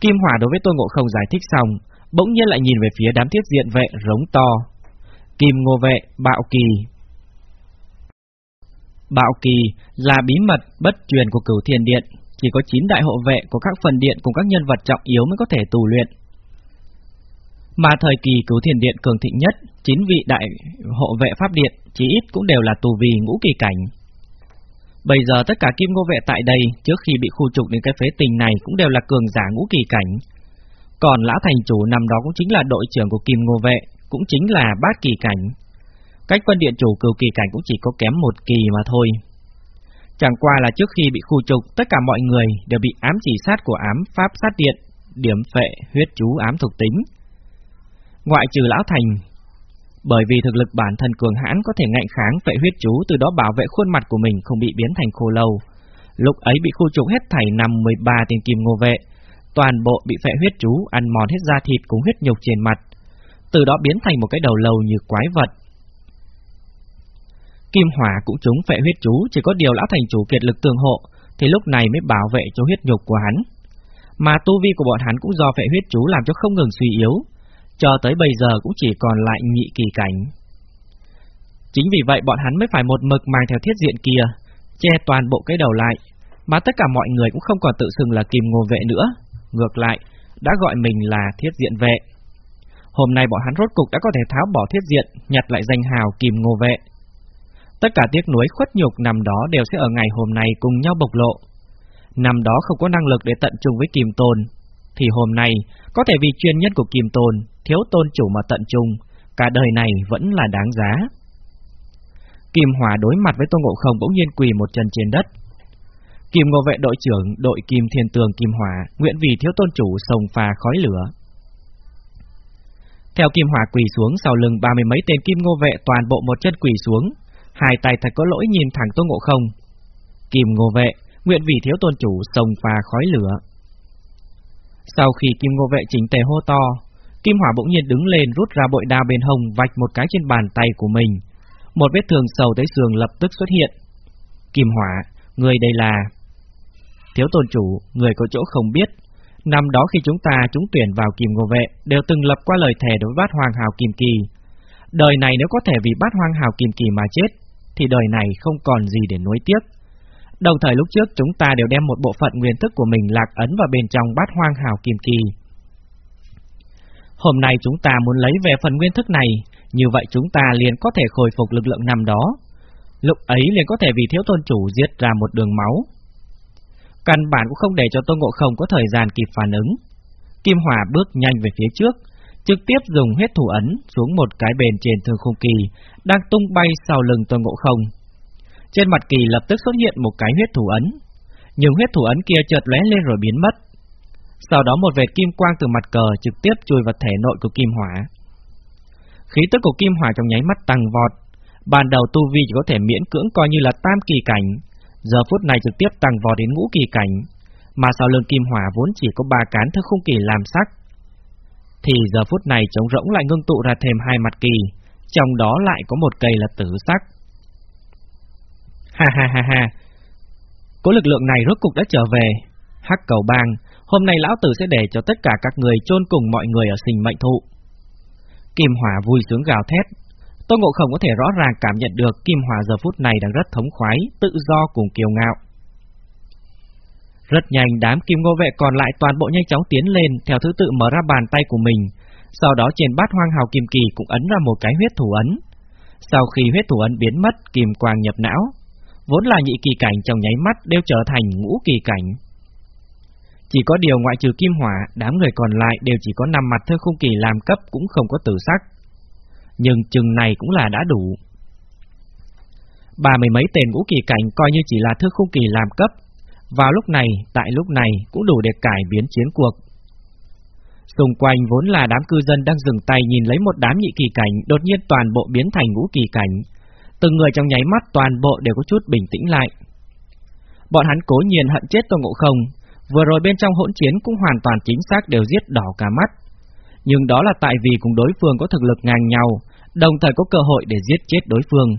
Kim Hỏa đối với Tôn Ngộ Không giải thích xong, bỗng nhiên lại nhìn về phía đám thiết diện vệ rống to. Kim Ngô Vệ, Bạo Kỳ. Bạo Kỳ là bí mật bất truyền của cửu thiền điện, chỉ có 9 đại hộ vệ của các phần điện cùng các nhân vật trọng yếu mới có thể tù luyện. Mà thời kỳ cứu thiền điện cường thịnh nhất, 9 vị đại hộ vệ pháp điện chỉ ít cũng đều là tù vì ngũ kỳ cảnh. Bây giờ tất cả kim ngô vệ tại đây trước khi bị khu trục đến cái phế tình này cũng đều là cường giả ngũ kỳ cảnh. Còn lão thành chủ năm đó cũng chính là đội trưởng của kim ngô vệ, cũng chính là bát kỳ cảnh. Cách quân điện chủ cửu kỳ cảnh cũng chỉ có kém một kỳ mà thôi. Chẳng qua là trước khi bị khu trục, tất cả mọi người đều bị ám chỉ sát của ám pháp sát điện, điểm phệ, huyết chú ám thuộc tính. Ngoại trừ lão thành, bởi vì thực lực bản thân cường hãn có thể ngạnh kháng phệ huyết chú từ đó bảo vệ khuôn mặt của mình không bị biến thành khô lâu. Lúc ấy bị khu trục hết thảy năm 13 tiền kim ngô vệ, toàn bộ bị phệ huyết chú ăn mòn hết da thịt cùng huyết nhục trên mặt, từ đó biến thành một cái đầu lâu như quái vật. Kim hỏa cũng trúng phệ huyết chú, chỉ có điều lão thành chủ kiệt lực tương hộ, thì lúc này mới bảo vệ cho huyết nhục của hắn. Mà tu vi của bọn hắn cũng do phệ huyết chú làm cho không ngừng suy yếu, cho tới bây giờ cũng chỉ còn lại nhị kỳ cảnh. Chính vì vậy bọn hắn mới phải một mực mang theo thiết diện kia, che toàn bộ cái đầu lại, mà tất cả mọi người cũng không còn tự xưng là kim ngô vệ nữa, ngược lại, đã gọi mình là thiết diện vệ. Hôm nay bọn hắn rốt cục đã có thể tháo bỏ thiết diện, nhặt lại danh hào kim ngô vệ. Tất cả tiếc nuối khuất nhục nằm đó đều sẽ ở ngày hôm nay cùng nhau bộc lộ. Năm đó không có năng lực để tận trung với kìm tồn thì hôm nay có thể vì chuyên nhân của Kim Tôn, thiếu tôn chủ mà tận trung, cả đời này vẫn là đáng giá. Kim Hòa đối mặt với Tôn Ngộ Không bỗng nhiên quỳ một chân trên đất. Kim Ngô vệ đội trưởng đội Kim Thiên Tường Kim Hòa nguyện vì thiếu tôn chủ sông pha khói lửa. Theo Kim Hòa quỳ xuống sau lưng ba mươi mấy tên Kim Ngô vệ toàn bộ một chân quỳ xuống, hai tay thật có lỗi nhìn thẳng Tôn Ngộ Không. Kim Ngô vệ nguyện vì thiếu tôn chủ sông pha khói lửa. Sau khi Kim Ngô vệ chỉnh tề hô to, Kim Hỏa bỗng nhiên đứng lên rút ra bội đao bên hồng vạch một cái trên bàn tay của mình. Một vết thương sầu tới sườn lập tức xuất hiện. Kim Hỏa, người đây là... Thiếu tôn chủ, người có chỗ không biết. Năm đó khi chúng ta trúng tuyển vào Kim Ngô Vệ, đều từng lập qua lời thề đối với bát hoàng hào Kim Kỳ. Đời này nếu có thể vì bát hoàng hào Kim Kỳ mà chết, thì đời này không còn gì để nối tiếc. Đồng thời lúc trước chúng ta đều đem một bộ phận nguyên thức của mình lạc ấn vào bên trong bát hoang hào kim kỳ. Hôm nay chúng ta muốn lấy về phần nguyên thức này, như vậy chúng ta liền có thể khôi phục lực lượng năm đó. Lúc ấy liền có thể vì thiếu tôn chủ giết ra một đường máu. Căn bản cũng không để cho Tôn Ngộ Không có thời gian kịp phản ứng. Kim Hỏa bước nhanh về phía trước, trực tiếp dùng huyết thủ ấn xuống một cái bền trên thương khung kỳ, đang tung bay sau lưng Tôn Ngộ Không. Trên mặt kỳ lập tức xuất hiện một cái huyết thủ ấn, nhưng huyết thủ ấn kia chợt lóe lên rồi biến mất. Sau đó một vệt kim quang từ mặt cờ trực tiếp chui vào thể nội của kim hỏa. Khí tức của kim hỏa trong nháy mắt tăng vọt, ban đầu tu vi chỉ có thể miễn cưỡng coi như là tam kỳ cảnh, giờ phút này trực tiếp tăng vọt đến ngũ kỳ cảnh, mà sau lưng kim hỏa vốn chỉ có ba cán thức khung kỳ làm sắc. Thì giờ phút này trống rỗng lại ngưng tụ ra thêm hai mặt kỳ, trong đó lại có một cây là tử sắc. Ha ha ha ha. Cố lực lượng này rốt cục đã trở về. Hắc cầu bang, hôm nay lão tử sẽ để cho tất cả các người chôn cùng mọi người ở sinh mệnh thụ. Kim Hỏa vui sướng gào thét. Tô Ngộ Không có thể rõ ràng cảm nhận được Kim Hỏa giờ phút này đang rất thống khoái, tự do cùng kiêu ngạo. Rất nhanh đám kim ngô vệ còn lại toàn bộ nhanh chóng tiến lên theo thứ tự mở ra bàn tay của mình, sau đó trên bát hoang hào kim kỳ cũng ấn ra một cái huyết thủ ấn. Sau khi huyết thủ ấn biến mất, kim quang nhập não, vốn là nhị kỳ cảnh trong nháy mắt đều trở thành ngũ kỳ cảnh. Chỉ có điều ngoại trừ kim hỏa, đám người còn lại đều chỉ có nằm mặt thơ khung kỳ làm cấp cũng không có tử sắc. Nhưng chừng này cũng là đã đủ. Ba mươi mấy tên ngũ kỳ cảnh coi như chỉ là thư khung kỳ làm cấp. Vào lúc này, tại lúc này cũng đủ để cải biến chiến cuộc. Xung quanh vốn là đám cư dân đang dừng tay nhìn lấy một đám nhị kỳ cảnh đột nhiên toàn bộ biến thành ngũ kỳ cảnh, Từng người trong nháy mắt toàn bộ đều có chút bình tĩnh lại. Bọn hắn cố nhiên hận chết Tôn Ngộ Không, vừa rồi bên trong hỗn chiến cũng hoàn toàn chính xác đều giết đỏ cả mắt. Nhưng đó là tại vì cùng đối phương có thực lực ngang nhau, đồng thời có cơ hội để giết chết đối phương.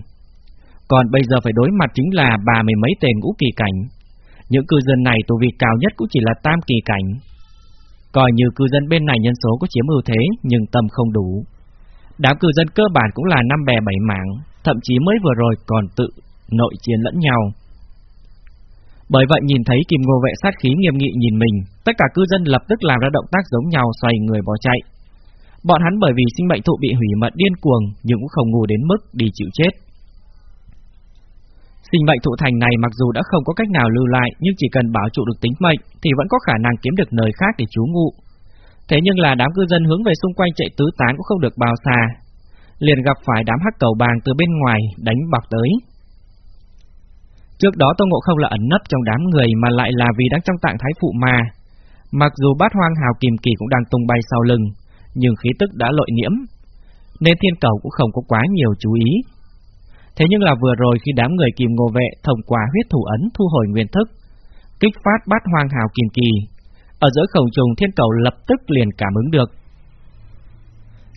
Còn bây giờ phải đối mặt chính là ba mươi mấy tên ngũ kỳ cảnh. Những cư dân này tù vị cao nhất cũng chỉ là tam kỳ cảnh. Coi như cư dân bên này nhân số có chiếm ưu thế nhưng tâm không đủ. Đám cư dân cơ bản cũng là năm bè bảy mảng, thậm chí mới vừa rồi còn tự nội chiến lẫn nhau. Bởi vậy nhìn thấy Kim Ngô vệ sát khí nghiêm nghị nhìn mình, tất cả cư dân lập tức làm ra động tác giống nhau xoay người bỏ chạy. Bọn hắn bởi vì sinh mệnh thụ bị hủy mật điên cuồng nhưng cũng không ngu đến mức đi chịu chết. Sinh mệnh thụ thành này mặc dù đã không có cách nào lưu lại nhưng chỉ cần bảo trụ được tính mệnh thì vẫn có khả năng kiếm được nơi khác để trú ngụ. Thế nhưng là đám cư dân hướng về xung quanh chạy tứ tán cũng không được bao xa. Liền gặp phải đám hắc cầu bàng từ bên ngoài đánh bọc tới. Trước đó Tô Ngộ không là ẩn nấp trong đám người mà lại là vì đang trong trạng thái phụ ma. Mặc dù bát hoang hào kìm kỳ cũng đang tung bay sau lưng, nhưng khí tức đã lội nhiễm, nên thiên cầu cũng không có quá nhiều chú ý. Thế nhưng là vừa rồi khi đám người kìm ngô vệ thông qua huyết thủ ấn thu hồi nguyên thức, kích phát bát hoang hào kìm kỳ, ở giữa khổng trùng thiên cầu lập tức liền cảm ứng được.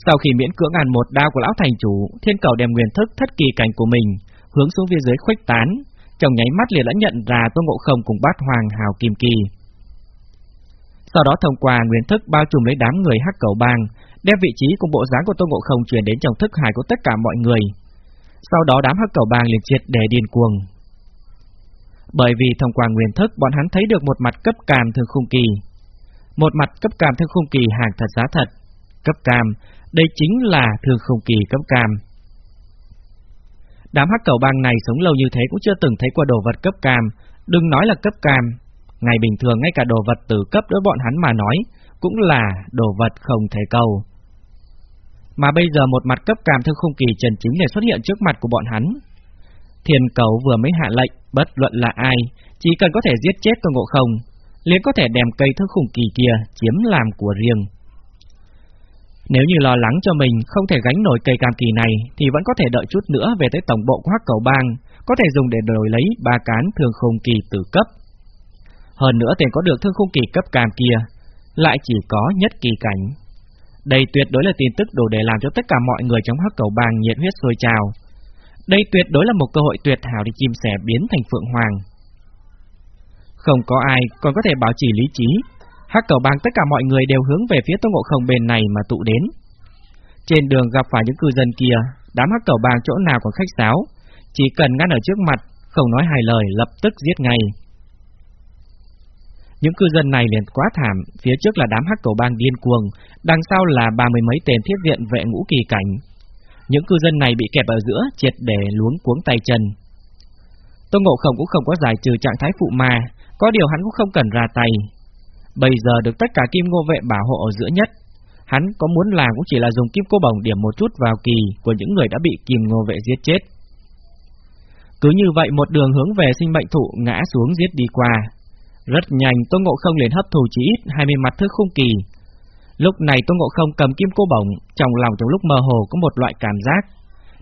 Sau khi miễn cưỡng ăn một đao của lão thành chủ, thiên cầu đem nguyên thức thất kỳ cảnh của mình hướng xuống phía dưới khuếch tán, trong nháy mắt liền đã nhận ra Tôn Ngộ Không cùng bát hoàng hào kim kỳ. Sau đó thông qua nguyên thức bao trùm lấy đám người hắc cầu bang, đem vị trí cùng bộ dáng của Tôn Ngộ Không truyền đến trong thức hải của tất cả mọi người. Sau đó đám hắc cầu bang liền triệt để điên cuồng. Bởi vì thông qua nguyên thức bọn hắn thấy được một mặt cấp cam thương khung kỳ. Một mặt cấp cam thương khung kỳ hàng thật giá thật. Cấp cam, đây chính là thương khung kỳ cấp cam. Đám hắc cầu bang này sống lâu như thế cũng chưa từng thấy qua đồ vật cấp cam, đừng nói là cấp cam. Ngày bình thường ngay cả đồ vật từ cấp đối bọn hắn mà nói, cũng là đồ vật không thể cầu. Mà bây giờ một mặt cấp cam thương khung kỳ trần chính này xuất hiện trước mặt của bọn hắn. Thiên cầu vừa mới hạ lệnh, bất luận là ai, chỉ cần có thể giết chết Tôn Ngộ Không, liền có thể đem cây thương khung kỳ kia chiếm làm của riêng. Nếu như lo lắng cho mình không thể gánh nổi cây cam kỳ này thì vẫn có thể đợi chút nữa về tới tổng bộ của Hắc Cầu Bang, có thể dùng để đổi lấy ba cán thương khung kỳ tử cấp. Hơn nữa tiền có được thương khung kỳ cấp cam kia lại chỉ có nhất kỳ cảnh. Đây tuyệt đối là tin tức đủ để làm cho tất cả mọi người trong Hắc Cầu Bang nhiệt huyết sôi trào. Đây tuyệt đối là một cơ hội tuyệt hảo để chim sẻ biến thành phượng hoàng. Không có ai còn có thể bảo trì lý trí Hắc cầu bang tất cả mọi người đều hướng về phía Tô Ngộ Không bên này mà tụ đến. Trên đường gặp phải những cư dân kia, đám hắc cầu bang chỗ nào còn khách sáo, chỉ cần ngăn ở trước mặt, không nói hai lời lập tức giết ngay. Những cư dân này liền quá thảm, phía trước là đám hắc cầu bang điên cuồng, đằng sau là ba mươi mấy tên thiết viện vệ ngũ kỳ cảnh. Những cư dân này bị kẹp ở giữa, triệt để luống cuống tay chân. Tô Ngộ Không cũng không có giải trừ trạng thái phụ ma, có điều hắn cũng không cần ra tay, Bây giờ được tất cả kim ngô vệ bảo hộ ở giữa nhất, hắn có muốn làm cũng chỉ là dùng kim cô bồng điểm một chút vào kỳ của những người đã bị kim ngô vệ giết chết. Cứ như vậy một đường hướng về sinh mệnh thụ ngã xuống giết đi qua. Rất nhanh Tôn Ngộ Không liền hấp thù chỉ ít 20 mặt thức khung kỳ. Lúc này Tôn Ngộ Không cầm kim cô bổng, trong lòng trong lúc mơ hồ có một loại cảm giác.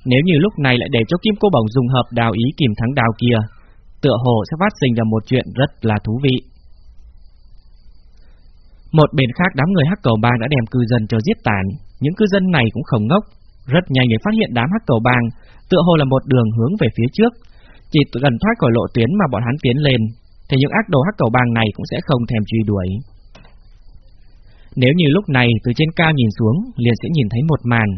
Nếu như lúc này lại để cho kim cô bổng dùng hợp đào ý kìm thắng đào kia, tựa hồ sẽ phát sinh ra một chuyện rất là thú vị. Một bên khác đám người hắc cầu bang đã đem cư dân cho giết tàn, những cư dân này cũng không ngốc, rất nhanh để phát hiện đám hắc cầu bang, tựa hồ là một đường hướng về phía trước, chỉ gần thoát khỏi lộ tuyến mà bọn hắn tiến lên, thì những ác đồ hắc cầu bang này cũng sẽ không thèm truy đuổi. Nếu như lúc này từ trên cao nhìn xuống, liền sẽ nhìn thấy một màn.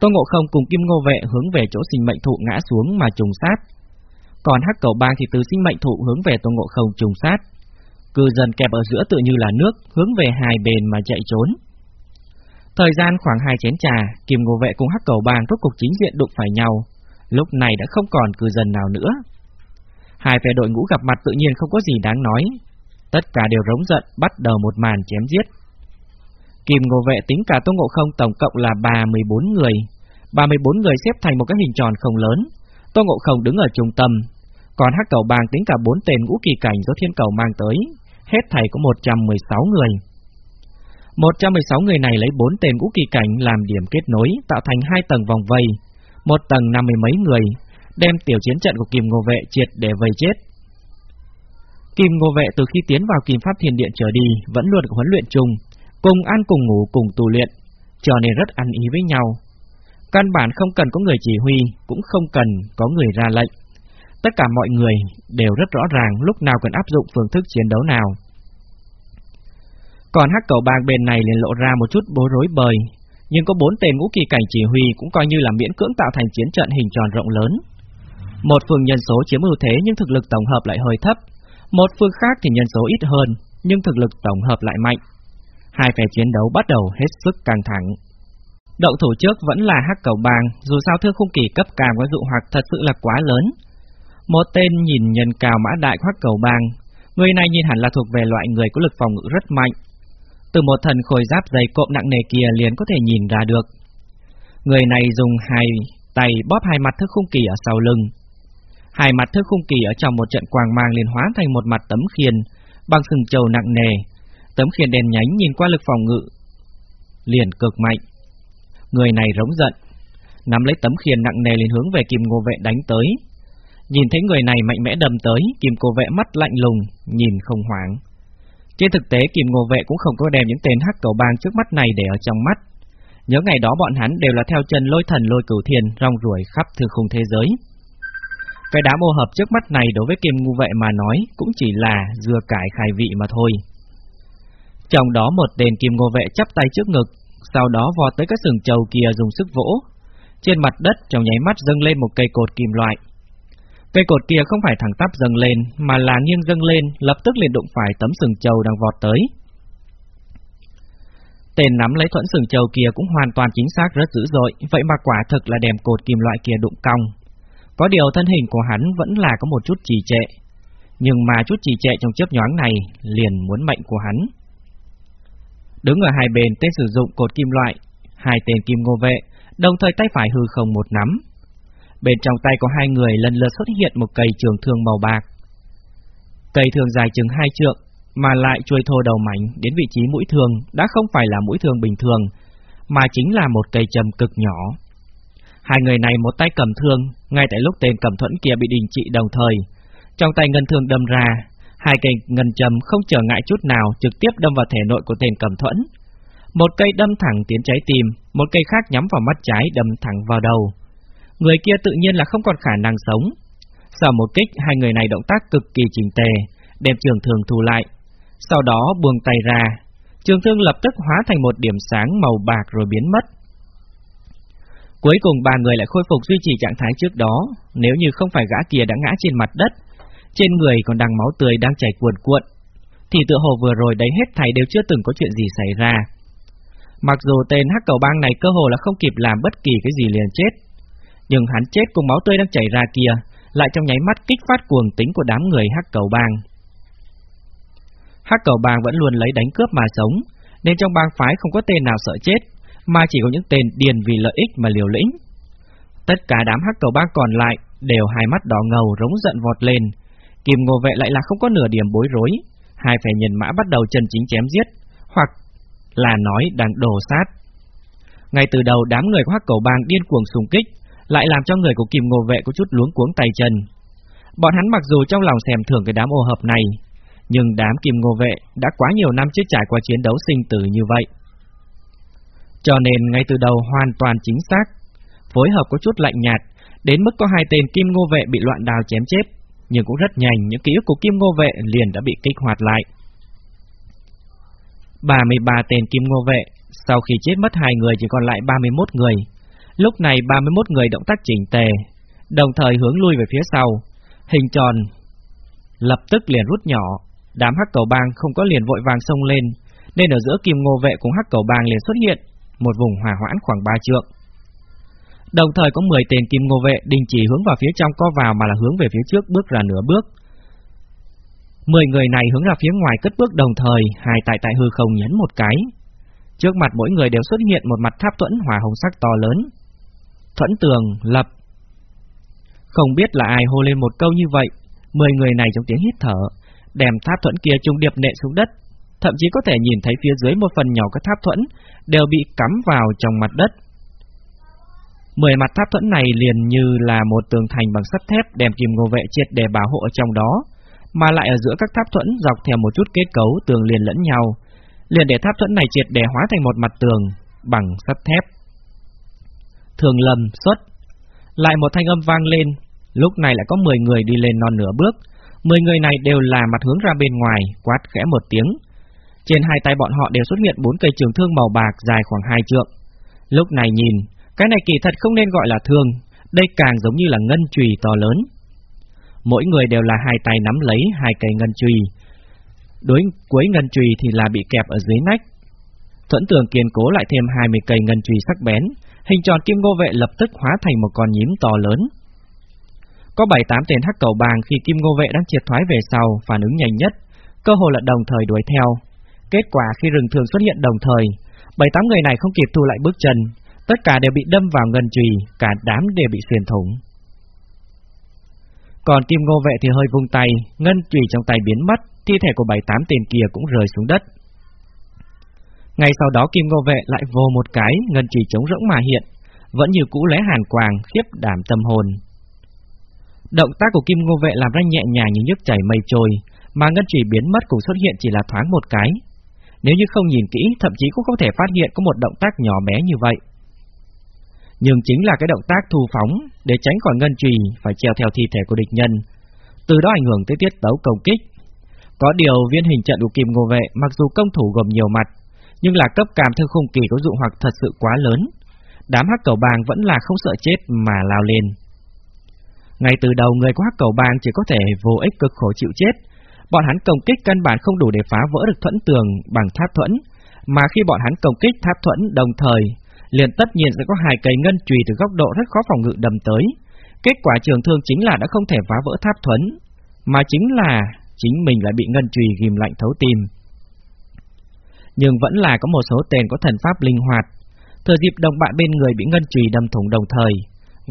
Tô Ngộ Không cùng Kim Ngô Vệ hướng về chỗ sinh mệnh thụ ngã xuống mà trùng sát. Còn hắc cầu bang thì từ sinh mệnh thụ hướng về Tô Ngộ Không trùng sát. Cư dân kẹp ở giữa tự như là nước, hướng về hai bên mà chạy trốn. Thời gian khoảng hai chén trà, Kim Ngô Vệ cùng Hắc Cầu Bang rốt cục chính diện đụng phải nhau. Lúc này đã không còn cư dân nào nữa. Hai phe đội ngũ gặp mặt tự nhiên không có gì đáng nói. Tất cả đều rống giận, bắt đầu một màn chém giết. Kim Ngô Vệ tính cả Tô Ngộ Không tổng cộng là 34 người. 34 người xếp thành một cái hình tròn không lớn. Tô Ngộ Không đứng ở trung tâm, còn Hắc Cầu Bang tính cả bốn tên ngũ kỳ cảnh do Thiên Cầu mang tới, hết thảy có 116 người. 116 người này lấy 4 tên ngũ kỳ cảnh làm điểm kết nối, tạo thành hai tầng vòng vây, một tầng năm mươi mấy người, đem tiểu chiến trận của Kim Ngô Vệ triệt để vây chết. Kim Ngô Vệ từ khi tiến vào Kim Pháp Thiên Điện trở đi vẫn luôn được huấn luyện chung, cùng ăn cùng ngủ cùng tu luyện, cho nên rất ăn ý với nhau. Căn bản không cần có người chỉ huy, cũng không cần có người ra lệnh tất cả mọi người đều rất rõ ràng lúc nào cần áp dụng phương thức chiến đấu nào. Còn hắc cầu bang bên này liền lộ ra một chút bối rối bời, nhưng có bốn tên ngũ kỳ cảnh chỉ huy cũng coi như là miễn cưỡng tạo thành chiến trận hình tròn rộng lớn. Một phương nhân số chiếm ưu thế nhưng thực lực tổng hợp lại hơi thấp, một phương khác thì nhân số ít hơn nhưng thực lực tổng hợp lại mạnh. Hai phe chiến đấu bắt đầu hết sức căng thẳng. Động thủ trước vẫn là hắc cầu bang, dù sao thương khung kỳ cấp càng với dụ hoặc thật sự là quá lớn. Một tên nhìn nhân cao mã đại khoác cầu bang, người này nhìn hẳn là thuộc về loại người có lực phòng ngự rất mạnh, từ một thần khôi giáp dày cộm nặng nề kia liền có thể nhìn ra được. Người này dùng hai tay bóp hai mặt thức khung kỳ ở sau lưng. Hai mặt thức khung kỳ ở trong một trận quang mang liền hóa thành một mặt tấm khiên bằng sừng trầu nặng nề. Tấm khiên đèn nhánh nhìn qua lực phòng ngự liền cực mạnh. Người này rống giận, nắm lấy tấm khiên nặng nề liền hướng về Kim Ngô Vệ đánh tới. Nhìn thấy người này mạnh mẽ đâm tới, Kim Cô Vệ mắt lạnh lùng, nhìn không hoảng. Trên thực tế Kim Ngô Vệ cũng không có đem những tên hắc cầu bang trước mắt này để ở trong mắt. Nhớ ngày đó bọn hắn đều là theo chân lôi thần lôi cửu thiền rong ruổi khắp thư khung thế giới. Cái đám ô hợp trước mắt này đối với Kim Ngô Vệ mà nói cũng chỉ là dưa cải khai vị mà thôi. Trong đó một tên Kim Ngô Vệ chắp tay trước ngực, sau đó vò tới các sừng trầu kia dùng sức vỗ. Trên mặt đất trong nháy mắt dâng lên một cây cột kim loại, Cây cột kia không phải thẳng tắp dâng lên, mà là nghiêng dâng lên, lập tức liền đụng phải tấm sừng trâu đang vọt tới. Tên nắm lấy thuẫn sừng trâu kia cũng hoàn toàn chính xác rất dữ dội, vậy mà quả thực là đèm cột kim loại kia đụng cong. Có điều thân hình của hắn vẫn là có một chút trì trệ, nhưng mà chút trì trệ trong chớp nhoáng này liền muốn mệnh của hắn. Đứng ở hai bên tên sử dụng cột kim loại, hai tên kim ngô vệ, đồng thời tay phải hư không một nắm, Bên trong tay có hai người lần lượt xuất hiện một cây trường thương màu bạc. Cây thương dài chừng hai trượng, mà lại chuôi thô đầu mảnh đến vị trí mũi thương đã không phải là mũi thương bình thường, mà chính là một cây châm cực nhỏ. Hai người này một tay cầm thương, ngay tại lúc tên cầm thuẫn kia bị đình trị đồng thời, trong tay ngân thương đâm ra, hai cây ngân châm không trở ngại chút nào trực tiếp đâm vào thể nội của tên cầm thuẫn. Một cây đâm thẳng tiến trái tim, một cây khác nhắm vào mắt trái đâm thẳng vào đầu người kia tự nhiên là không còn khả năng sống. Sau một kích, hai người này động tác cực kỳ chỉnh tề, đem trường thương thu lại. Sau đó buông tay ra, trường thương lập tức hóa thành một điểm sáng màu bạc rồi biến mất. Cuối cùng ba người lại khôi phục duy trì trạng thái trước đó, nếu như không phải gã kia đã ngã trên mặt đất, trên người còn đang máu tươi đang chảy cuồn cuộn, thì tựa hồ vừa rồi đấy hết thảy đều chưa từng có chuyện gì xảy ra. Mặc dù tên hắc cầu bang này cơ hồ là không kịp làm bất kỳ cái gì liền chết, nhưng hắn chết cùng máu tươi đang chảy ra kia, lại trong nháy mắt kích phát cuồng tính của đám người hắc cầu bang. Hắc cầu bang vẫn luôn lấy đánh cướp mà sống, nên trong bang phái không có tên nào sợ chết, mà chỉ có những tên điền vì lợi ích mà liều lĩnh. Tất cả đám hắc cầu bang còn lại đều hai mắt đỏ ngầu rống giận vọt lên, Kim Ngô Vệ lại là không có nửa điểm bối rối, hai phe nhân mã bắt đầu chân chính chém giết, hoặc là nói đang đổ sát. Ngay từ đầu đám người của Hắc Cầu Bang điên cuồng xung kích, lại làm cho người của Kim Ngô Vệ có chút luống cuống tay chân. Bọn hắn mặc dù trong lòng xem thưởng cái đám ô hợp này, nhưng đám Kim Ngô Vệ đã quá nhiều năm chưa trải qua chiến đấu sinh tử như vậy. Cho nên ngay từ đầu hoàn toàn chính xác, phối hợp có chút lạnh nhạt, đến mức có hai tên Kim Ngô Vệ bị loạn đào chém chết, nhưng cũng rất nhanh những ký ức của Kim Ngô Vệ liền đã bị kích hoạt lại. 33 tên Kim Ngô Vệ, sau khi chết mất hai người chỉ còn lại 31 người, Lúc này 31 người động tác chỉnh tề, đồng thời hướng lui về phía sau, hình tròn lập tức liền rút nhỏ, đám hắc cầu bang không có liền vội vàng xông lên, nên ở giữa kim ngô vệ cùng hắc cầu bang liền xuất hiện một vùng hòa hoãn khoảng 3 trượng. Đồng thời có 10 tên kim ngô vệ đình chỉ hướng vào phía trong co vào mà là hướng về phía trước bước ra nửa bước. 10 người này hướng ra phía ngoài cất bước đồng thời, hai tại tại hư không nhấn một cái. Trước mặt mỗi người đều xuất hiện một mặt tháp tuẫn hỏa hồng sắc to lớn, Thuẫn tường, lập. Không biết là ai hô lên một câu như vậy, mười người này trong tiếng hít thở, đèm tháp thuẫn kia trung điệp nệ xuống đất, thậm chí có thể nhìn thấy phía dưới một phần nhỏ các tháp thuẫn đều bị cắm vào trong mặt đất. Mười mặt tháp thuẫn này liền như là một tường thành bằng sắt thép đèm kìm ngô vệ triệt để bảo hộ ở trong đó, mà lại ở giữa các tháp thuẫn dọc theo một chút kết cấu tường liền lẫn nhau, liền để tháp thuẫn này triệt để hóa thành một mặt tường bằng sắt thép thường lầm xuất. Lại một thanh âm vang lên, Lúc này lại có 10 người đi lên non nửa bước, 10 người này đều là mặt hướng ra bên ngoài, quát khẽ một tiếng. Trên hai tay bọn họ đều xuất hiện bốn cây trường thương màu bạc dài khoảng hai trượng. Lúc này nhìn, cái này kỳ thật không nên gọi là thương, đây càng giống như là ngân chùy to lớn. Mỗi người đều là hai tay nắm lấy hai cây ngân chùy. Đối cuối ngân chùy thì là bị kẹp ở dưới nách. Thuẫn tường kiên cố lại thêm 20 cây ngân chùy sắc bén, hình tròn kim ngô vệ lập tức hóa thành một con nhím to lớn. Có 7-8 tên hắc cầu bàng khi kim ngô vệ đang triệt thoái về sau, phản ứng nhanh nhất, cơ hội là đồng thời đuổi theo. Kết quả khi rừng thường xuất hiện đồng thời, 7-8 người này không kịp thu lại bước chân, tất cả đều bị đâm vào ngân trùy, cả đám đều bị xuyên thủng. Còn kim ngô vệ thì hơi vung tay, ngân trùy trong tay biến mất, thi thể của 7-8 tên kia cũng rơi xuống đất. Ngay sau đó kim ngô vệ lại vô một cái, ngân chỉ chống rỗng mà hiện, vẫn như cũ lẽ hàn quàng, khiếp đảm tâm hồn. Động tác của kim ngô vệ làm ra nhẹ nhàng như nước chảy mây trôi, mà ngân chỉ biến mất cũng xuất hiện chỉ là thoáng một cái. Nếu như không nhìn kỹ, thậm chí cũng không thể phát hiện có một động tác nhỏ bé như vậy. Nhưng chính là cái động tác thu phóng để tránh khỏi ngân trì phải treo theo thi thể của địch nhân, từ đó ảnh hưởng tới tiết tấu công kích. Có điều viên hình trận của Kim Ngô Vệ mặc dù công thủ gồm nhiều mặt, nhưng là cấp cảm theo khung kỳ có dụ hoặc thật sự quá lớn. Đám hắc cầu bang vẫn là không sợ chết mà lao lên. Ngay từ đầu người của hắc cầu bang chỉ có thể vô ích cực khổ chịu chết, bọn hắn công kích căn bản không đủ để phá vỡ được thuẫn tường bằng tháp thuẫn, mà khi bọn hắn công kích tháp thuẫn đồng thời liền tất nhiên sẽ có hai cây ngân chùy từ góc độ rất khó phòng ngự đâm tới. Kết quả trường thương chính là đã không thể phá vỡ tháp thuẫn, mà chính là chính mình lại bị ngân chùy ghim lạnh thấu tim. Nhưng vẫn là có một số tên có thần pháp linh hoạt, thừa dịp đồng bạn bên người bị ngân chùy đâm thủng đồng thời,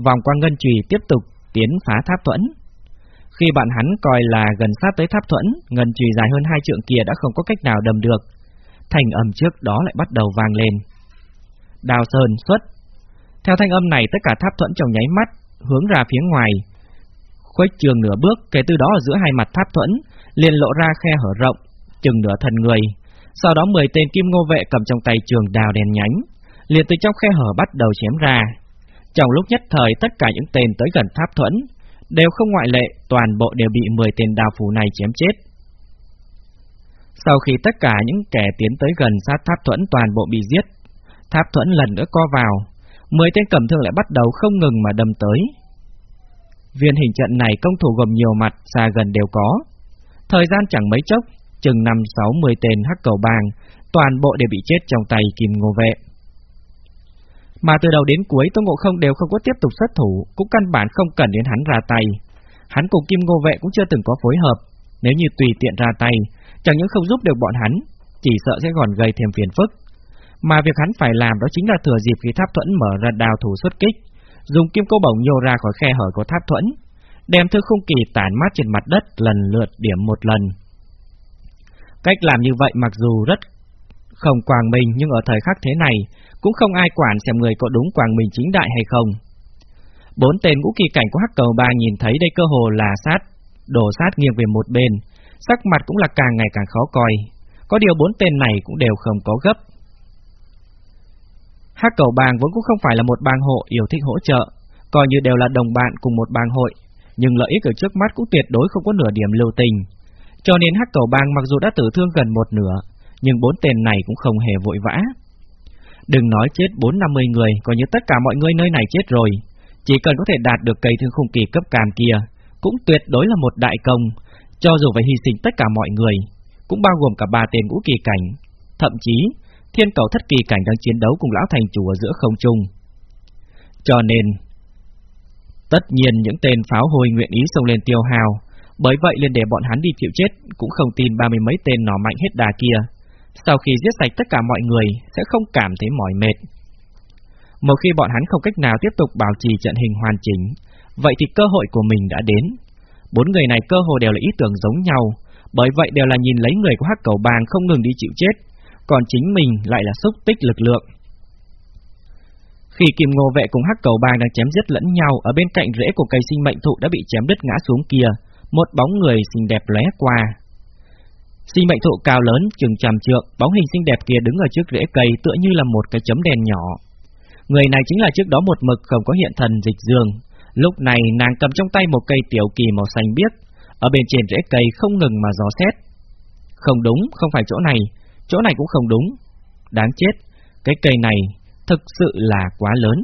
vòng qua ngân chùy tiếp tục tiến phá tháp thuẫn. Khi bạn hắn coi là gần sát tới tháp thuẫn, ngân chùy dài hơn hai trượng kia đã không có cách nào đâm được. Thành âm trước đó lại bắt đầu vang lên. Đào Sơn xuất. Theo thanh âm này tất cả tháp thuẫn trong nháy mắt, hướng ra phía ngoài. Khuếch trường nửa bước, kể từ đó ở giữa hai mặt tháp thuẫn, liền lộ ra khe hở rộng, chừng nửa thân người. Sau đó 10 tên kim ngô vệ cầm trong tay trường đào đèn nhánh, liền từ trong khe hở bắt đầu chém ra. Trong lúc nhất thời tất cả những tên tới gần tháp thuẫn, đều không ngoại lệ, toàn bộ đều bị 10 tên đào phủ này chém chết. Sau khi tất cả những kẻ tiến tới gần sát tháp thuẫn toàn bộ bị giết, Tháp thuẫn lần nữa co vào, mười tên cầm thương lại bắt đầu không ngừng mà đâm tới. Viên hình trận này công thủ gồm nhiều mặt, xa gần đều có. Thời gian chẳng mấy chốc, chừng năm sáu mười tên hắc cầu bang toàn bộ đều bị chết trong tay Kim Ngô Vệ. Mà từ đầu đến cuối Tôn Ngộ Không đều không có tiếp tục xuất thủ, cũng căn bản không cần đến hắn ra tay. Hắn cùng Kim Ngô Vệ cũng chưa từng có phối hợp, nếu như tùy tiện ra tay, chẳng những không giúp được bọn hắn, chỉ sợ sẽ còn gây thêm phiền phức. Mà việc hắn phải làm đó chính là thừa dịp khi tháp thuẫn mở ra đào thủ xuất kích, dùng kim cô bổng nhô ra khỏi khe hở của tháp thuẫn, đem thư không kỳ tản mát trên mặt đất lần lượt điểm một lần. Cách làm như vậy mặc dù rất không quàng mình nhưng ở thời khắc thế này cũng không ai quản xem người có đúng quàng mình chính đại hay không. Bốn tên ngũ kỳ cảnh của hắc cầu ba nhìn thấy đây cơ hồ là sát, đổ sát nghiêng về một bên, sắc mặt cũng là càng ngày càng khó coi. Có điều bốn tên này cũng đều không có gấp, Hắc cầu bang vốn cũng không phải là một bang hộ yêu thích hỗ trợ, coi như đều là đồng bạn cùng một bang hội, nhưng lợi ích ở trước mắt cũng tuyệt đối không có nửa điểm lưu tình. Cho nên Hắc cầu bang mặc dù đã tử thương gần một nửa, nhưng bốn tên này cũng không hề vội vã. Đừng nói chết bốn năm mươi người, coi như tất cả mọi người nơi này chết rồi, chỉ cần có thể đạt được cây thương khung kỳ cấp càn kia, cũng tuyệt đối là một đại công, cho dù phải hy sinh tất cả mọi người, cũng bao gồm cả ba tên ngũ kỳ cảnh, thậm chí thiên cầu thất kỳ cảnh đang chiến đấu cùng lão thành chủ ở giữa không trung. Cho nên, tất nhiên những tên pháo hồi nguyện ý xông lên tiêu hào, bởi vậy liền để bọn hắn đi chịu chết, cũng không tin ba mươi mấy tên nỏ mạnh hết đà kia. Sau khi giết sạch tất cả mọi người, sẽ không cảm thấy mỏi mệt. Một khi bọn hắn không cách nào tiếp tục bảo trì trận hình hoàn chỉnh, vậy thì cơ hội của mình đã đến. Bốn người này cơ hồ đều là ý tưởng giống nhau, bởi vậy đều là nhìn lấy người của hắc cầu bàng không ngừng đi chịu chết, còn chính mình lại là xúc tích lực lượng. Khi Kim Ngô Vệ cùng Hắc Cầu Bang đang chém giết lẫn nhau ở bên cạnh rễ của cây sinh mệnh thụ đã bị chém đứt ngã xuống kia, một bóng người xinh đẹp lóe qua. Sinh mệnh thụ cao lớn chừng trầm trượng, bóng hình xinh đẹp kia đứng ở trước rễ cây tựa như là một cái chấm đèn nhỏ. Người này chính là trước đó một mực không có hiện thần dịch dương. Lúc này nàng cầm trong tay một cây tiểu kỳ màu xanh biếc, ở bên trên rễ cây không ngừng mà gió xét. Không đúng, không phải chỗ này, chỗ này cũng không đúng. Đáng chết, cái cây này thực sự là quá lớn.